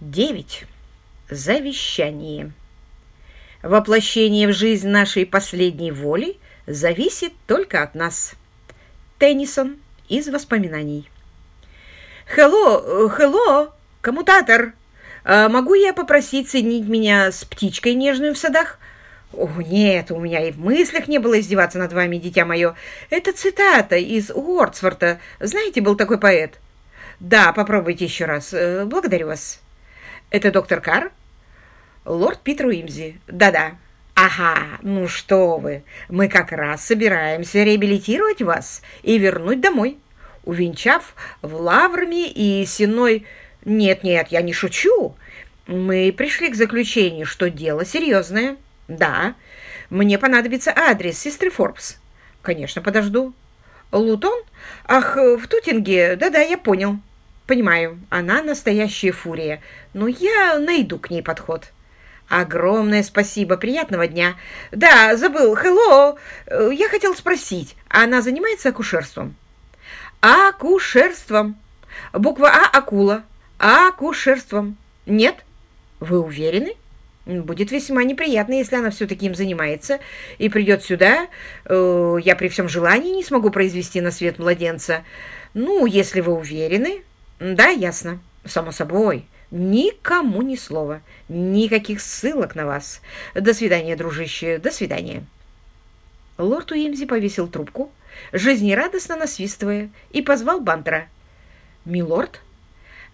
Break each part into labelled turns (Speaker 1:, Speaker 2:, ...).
Speaker 1: 9. Завещание. Воплощение в жизнь нашей последней воли зависит только от нас. Теннисон из воспоминаний. «Хелло, хелло, коммутатор! А могу я попросить соединить меня с птичкой нежную в садах?» «О, нет, у меня и в мыслях не было издеваться над вами, дитя мое. Это цитата из Уордсворта. Знаете, был такой поэт?» «Да, попробуйте еще раз. Э, благодарю вас». «Это доктор Карр?» «Лорд Питер Уимзи. Да-да». «Ага, ну что вы, мы как раз собираемся реабилитировать вас и вернуть домой, увенчав в лаврами и сеной...» «Нет-нет, я не шучу. Мы пришли к заключению, что дело серьезное. Да, мне понадобится адрес сестры Форбс. Конечно, подожду. Лутон? Ах, в Тутинге? Да-да, я понял». Понимаю, она настоящая фурия, но я найду к ней подход. Огромное спасибо, приятного дня. Да, забыл, hello. Я хотел спросить, она занимается акушерством? Акушерством. Буква А – акула. Акушерством. Нет? Вы уверены? Будет весьма неприятно, если она все-таки им занимается и придет сюда. Э, я при всем желании не смогу произвести на свет младенца. Ну, если вы уверены, «Да, ясно. Само собой. Никому ни слова. Никаких ссылок на вас. До свидания, дружище. До свидания». Лорд Уимзи повесил трубку, жизнерадостно насвистывая, и позвал Бантера. «Милорд,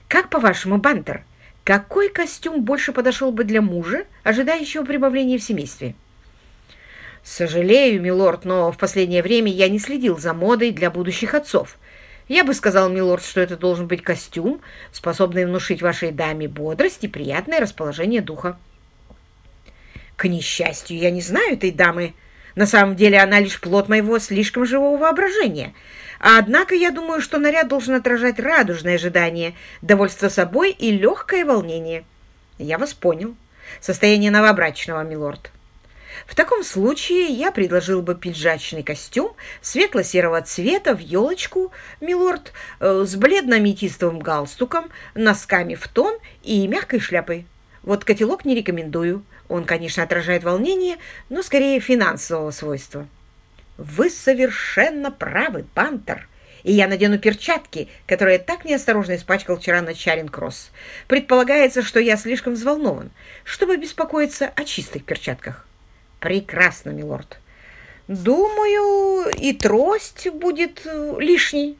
Speaker 1: как по-вашему, Бантер, какой костюм больше подошел бы для мужа, ожидающего прибавления в семействе?» «Сожалею, милорд, но в последнее время я не следил за модой для будущих отцов. Я бы сказал, милорд, что это должен быть костюм, способный внушить вашей даме бодрость и приятное расположение духа. К несчастью, я не знаю этой дамы. На самом деле она лишь плод моего слишком живого воображения. Однако я думаю, что наряд должен отражать радужное ожидание, довольство собой и легкое волнение. Я вас понял. Состояние новобрачного, милорд. В таком случае я предложил бы пиджачный костюм светло-серого цвета в елочку, милорд, э, с бледно-аметистовым галстуком, носками в тон и мягкой шляпой. Вот котелок не рекомендую. Он, конечно, отражает волнение, но скорее финансового свойства. Вы совершенно правы, Пантер. И я надену перчатки, которые так неосторожно испачкал вчера на Чаринг-Кросс. Предполагается, что я слишком взволнован, чтобы беспокоиться о чистых перчатках. Прекрасно, милорд. Думаю, и трость будет э, лишней.